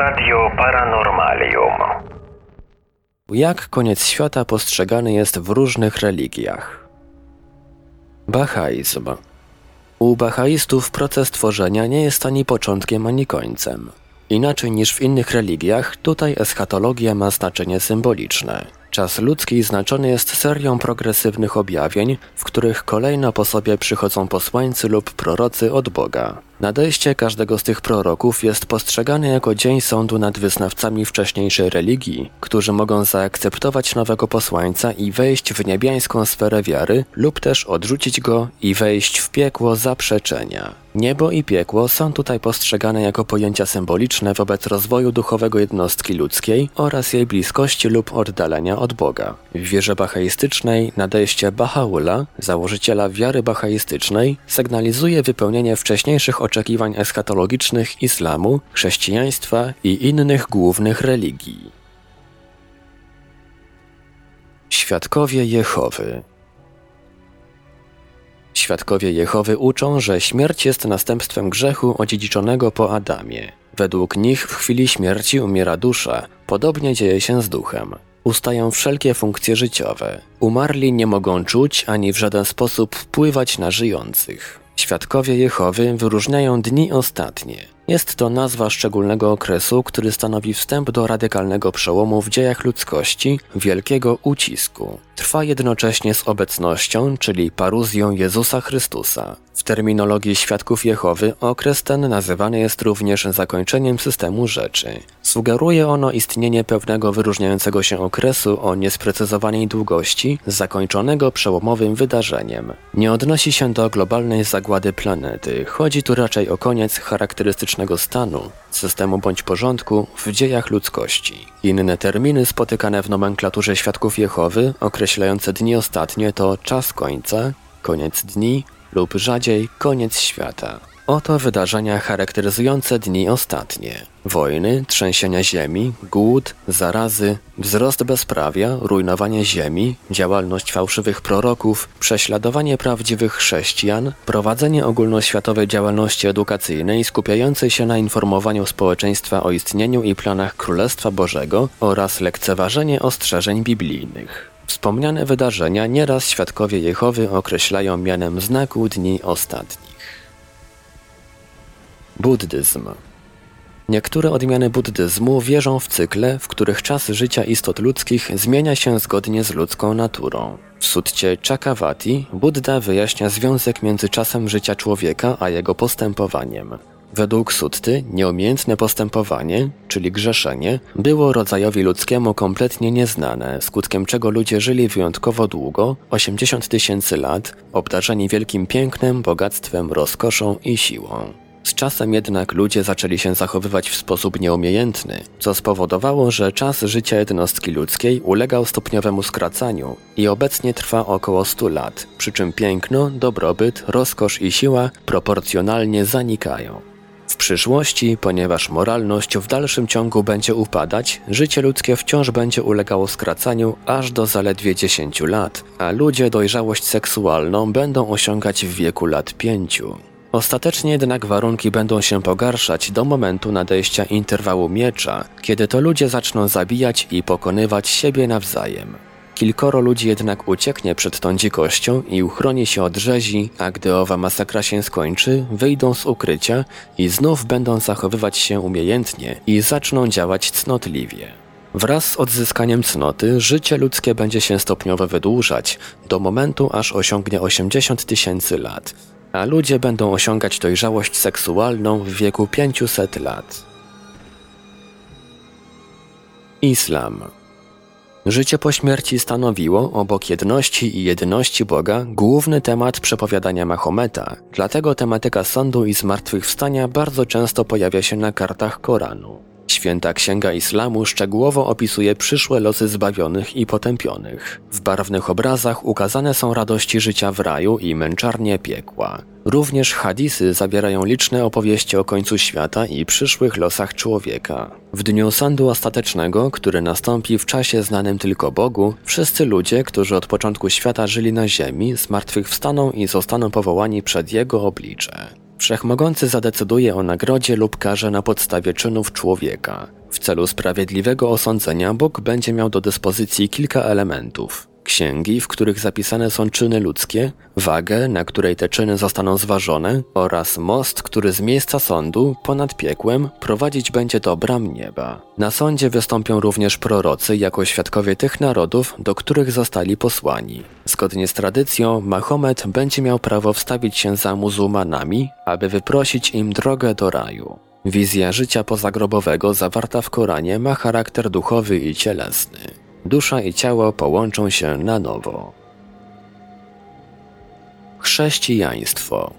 Radio Paranormalium. Jak koniec świata postrzegany jest w różnych religiach? Bahaizm. U bahaistów proces tworzenia nie jest ani początkiem, ani końcem. Inaczej niż w innych religiach, tutaj eschatologia ma znaczenie symboliczne. Czas ludzki znaczony jest serią progresywnych objawień, w których kolejno po sobie przychodzą posłańcy lub prorocy od Boga. Nadejście każdego z tych proroków jest postrzegane jako dzień sądu nad wyznawcami wcześniejszej religii, którzy mogą zaakceptować nowego posłańca i wejść w niebiańską sferę wiary, lub też odrzucić go i wejść w piekło zaprzeczenia. Niebo i piekło są tutaj postrzegane jako pojęcia symboliczne wobec rozwoju duchowego jednostki ludzkiej oraz jej bliskości lub oddalenia od Boga. W wierze bahaistycznej nadejście Bahaula, założyciela wiary bahaistycznej, sygnalizuje wypełnienie wcześniejszych oczekiwań eschatologicznych islamu, chrześcijaństwa i innych głównych religii. Świadkowie Jehowy Świadkowie Jehowy uczą, że śmierć jest następstwem grzechu odziedziczonego po Adamie. Według nich w chwili śmierci umiera dusza, podobnie dzieje się z duchem. Ustają wszelkie funkcje życiowe. Umarli nie mogą czuć ani w żaden sposób wpływać na żyjących. Świadkowie Jehowy wyróżniają dni ostatnie. Jest to nazwa szczególnego okresu, który stanowi wstęp do radykalnego przełomu w dziejach ludzkości, wielkiego ucisku. Trwa jednocześnie z obecnością, czyli paruzją Jezusa Chrystusa. W terminologii świadków Jehowy okres ten nazywany jest również zakończeniem systemu rzeczy. Sugeruje ono istnienie pewnego wyróżniającego się okresu o niesprecyzowanej długości, zakończonego przełomowym wydarzeniem. Nie odnosi się do globalnej zagłady planety, chodzi tu raczej o koniec charakterystycznego stanu, systemu bądź porządku w dziejach ludzkości. Inne terminy spotykane w nomenklaturze świadków Jehowy, określające dni ostatnie to czas końca, koniec dni, lub rzadziej koniec świata. Oto wydarzenia charakteryzujące dni ostatnie. Wojny, trzęsienia ziemi, głód, zarazy, wzrost bezprawia, rujnowanie ziemi, działalność fałszywych proroków, prześladowanie prawdziwych chrześcijan, prowadzenie ogólnoświatowej działalności edukacyjnej skupiającej się na informowaniu społeczeństwa o istnieniu i planach Królestwa Bożego oraz lekceważenie ostrzeżeń biblijnych. Wspomniane wydarzenia nieraz świadkowie Jehowy określają mianem znaku dni ostatnich. Buddyzm Niektóre odmiany buddyzmu wierzą w cykle, w których czas życia istot ludzkich zmienia się zgodnie z ludzką naturą. W sutcie Chakavati Buddha wyjaśnia związek między czasem życia człowieka a jego postępowaniem. Według Sutty nieumiejętne postępowanie, czyli grzeszenie, było rodzajowi ludzkiemu kompletnie nieznane, skutkiem czego ludzie żyli wyjątkowo długo 80 tysięcy lat, obdarzeni wielkim pięknem, bogactwem, rozkoszą i siłą. Z czasem jednak ludzie zaczęli się zachowywać w sposób nieumiejętny, co spowodowało, że czas życia jednostki ludzkiej ulegał stopniowemu skracaniu i obecnie trwa około 100 lat, przy czym piękno, dobrobyt, rozkosz i siła proporcjonalnie zanikają. W przyszłości, ponieważ moralność w dalszym ciągu będzie upadać, życie ludzkie wciąż będzie ulegało skracaniu aż do zaledwie 10 lat, a ludzie dojrzałość seksualną będą osiągać w wieku lat 5. Ostatecznie jednak warunki będą się pogarszać do momentu nadejścia interwału miecza, kiedy to ludzie zaczną zabijać i pokonywać siebie nawzajem. Kilkoro ludzi jednak ucieknie przed tą dzikością i uchroni się od rzezi, a gdy owa masakra się skończy, wyjdą z ukrycia i znów będą zachowywać się umiejętnie i zaczną działać cnotliwie. Wraz z odzyskaniem cnoty życie ludzkie będzie się stopniowo wydłużać, do momentu aż osiągnie 80 tysięcy lat, a ludzie będą osiągać dojrzałość seksualną w wieku 500 lat. Islam Życie po śmierci stanowiło, obok jedności i jedności Boga, główny temat przepowiadania Mahometa, dlatego tematyka sądu i zmartwychwstania bardzo często pojawia się na kartach Koranu. Święta Księga Islamu szczegółowo opisuje przyszłe losy zbawionych i potępionych. W barwnych obrazach ukazane są radości życia w raju i męczarnie piekła. Również hadisy zawierają liczne opowieści o końcu świata i przyszłych losach człowieka. W dniu sądu ostatecznego, który nastąpi w czasie znanym tylko Bogu, wszyscy ludzie, którzy od początku świata żyli na ziemi, zmartwychwstaną i zostaną powołani przed Jego oblicze. Wszechmogący zadecyduje o nagrodzie lub karze na podstawie czynów człowieka. W celu sprawiedliwego osądzenia Bóg będzie miał do dyspozycji kilka elementów księgi, w których zapisane są czyny ludzkie, wagę, na której te czyny zostaną zważone oraz most, który z miejsca sądu, ponad piekłem, prowadzić będzie do bram nieba. Na sądzie wystąpią również prorocy jako świadkowie tych narodów, do których zostali posłani. Zgodnie z tradycją, Mahomet będzie miał prawo wstawić się za muzułmanami, aby wyprosić im drogę do raju. Wizja życia pozagrobowego zawarta w Koranie ma charakter duchowy i cielesny. Dusza i ciało połączą się na nowo. Chrześcijaństwo.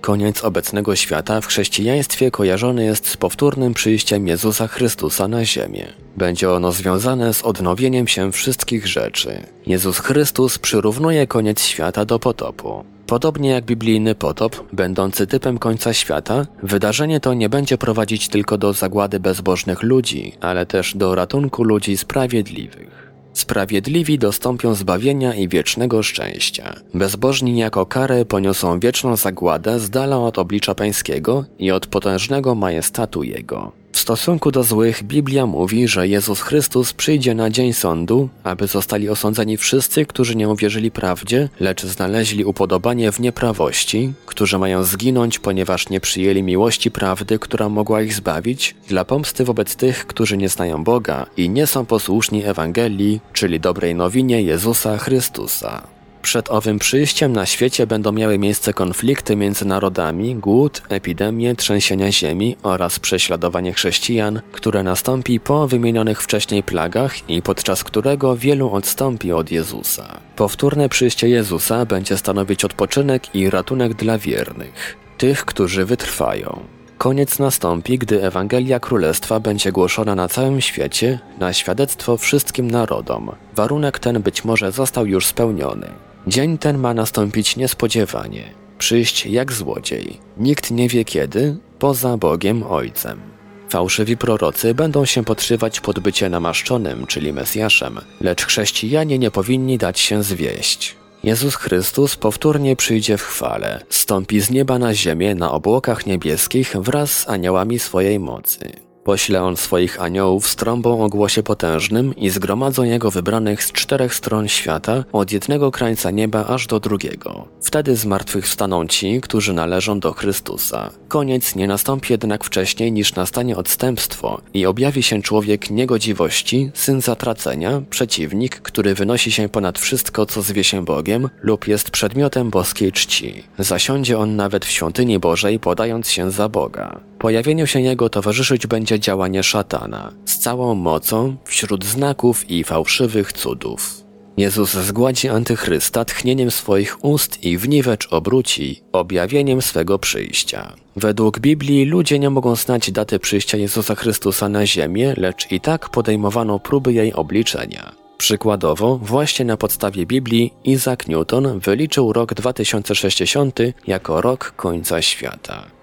Koniec obecnego świata w chrześcijaństwie kojarzony jest z powtórnym przyjściem Jezusa Chrystusa na ziemię. Będzie ono związane z odnowieniem się wszystkich rzeczy. Jezus Chrystus przyrównuje koniec świata do potopu. Podobnie jak biblijny potop, będący typem końca świata, wydarzenie to nie będzie prowadzić tylko do zagłady bezbożnych ludzi, ale też do ratunku ludzi sprawiedliwych. Sprawiedliwi dostąpią zbawienia i wiecznego szczęścia. Bezbożni jako karę poniosą wieczną zagładę z dala od oblicza pańskiego i od potężnego majestatu Jego. W stosunku do złych Biblia mówi, że Jezus Chrystus przyjdzie na dzień sądu, aby zostali osądzeni wszyscy, którzy nie uwierzyli prawdzie, lecz znaleźli upodobanie w nieprawości, którzy mają zginąć, ponieważ nie przyjęli miłości prawdy, która mogła ich zbawić, dla pomsty wobec tych, którzy nie znają Boga i nie są posłuszni Ewangelii, czyli dobrej nowinie Jezusa Chrystusa. Przed owym przyjściem na świecie będą miały miejsce konflikty między narodami, głód, epidemie, trzęsienia ziemi oraz prześladowanie chrześcijan, które nastąpi po wymienionych wcześniej plagach i podczas którego wielu odstąpi od Jezusa. Powtórne przyjście Jezusa będzie stanowić odpoczynek i ratunek dla wiernych, tych, którzy wytrwają. Koniec nastąpi, gdy Ewangelia Królestwa będzie głoszona na całym świecie, na świadectwo wszystkim narodom. Warunek ten być może został już spełniony. Dzień ten ma nastąpić niespodziewanie, przyjść jak złodziej. Nikt nie wie kiedy, poza Bogiem Ojcem. Fałszywi prorocy będą się podszywać pod bycie namaszczonym, czyli Mesjaszem, lecz chrześcijanie nie powinni dać się zwieść. Jezus Chrystus powtórnie przyjdzie w chwale, stąpi z nieba na ziemię na obłokach niebieskich wraz z aniołami swojej mocy. Pośle on swoich aniołów z trąbą o głosie potężnym i zgromadzą jego wybranych z czterech stron świata, od jednego krańca nieba aż do drugiego. Wtedy z martwych wstaną ci, którzy należą do Chrystusa. Koniec nie nastąpi jednak wcześniej niż nastanie odstępstwo i objawi się człowiek niegodziwości, syn zatracenia, przeciwnik, który wynosi się ponad wszystko, co zwie się Bogiem lub jest przedmiotem boskiej czci. Zasiądzie on nawet w świątyni Bożej, podając się za Boga. Pojawieniu się jego towarzyszyć będzie działanie szatana z całą mocą wśród znaków i fałszywych cudów. Jezus zgładzi antychrysta tchnieniem swoich ust i w niwecz obróci objawieniem swego przyjścia. Według Biblii ludzie nie mogą znać daty przyjścia Jezusa Chrystusa na ziemię, lecz i tak podejmowano próby jej obliczenia. Przykładowo, właśnie na podstawie Biblii Isaac Newton wyliczył rok 2060 jako rok końca świata.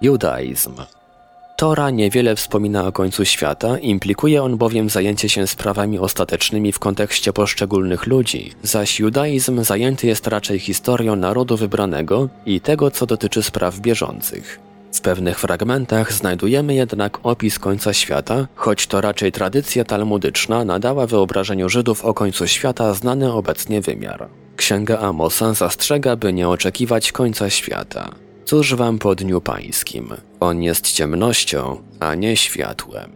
Judaizm Tora niewiele wspomina o końcu świata, implikuje on bowiem zajęcie się sprawami ostatecznymi w kontekście poszczególnych ludzi, zaś judaizm zajęty jest raczej historią narodu wybranego i tego, co dotyczy spraw bieżących. W pewnych fragmentach znajdujemy jednak opis końca świata, choć to raczej tradycja talmudyczna nadała wyobrażeniu Żydów o końcu świata znany obecnie wymiar. Księga Amosa zastrzega, by nie oczekiwać końca świata. Cóż wam po dniu pańskim? On jest ciemnością, a nie światłem.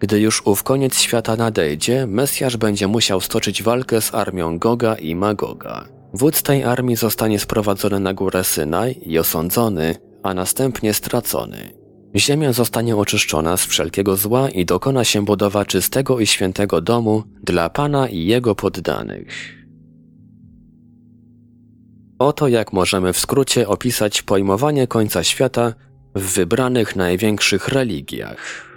Gdy już ów koniec świata nadejdzie, Mesjasz będzie musiał stoczyć walkę z armią Goga i Magoga. Wódz tej armii zostanie sprowadzony na górę Synaj i osądzony, a następnie stracony. Ziemia zostanie oczyszczona z wszelkiego zła i dokona się budowa czystego i świętego domu dla Pana i Jego poddanych. Oto jak możemy w skrócie opisać pojmowanie końca świata w wybranych największych religiach.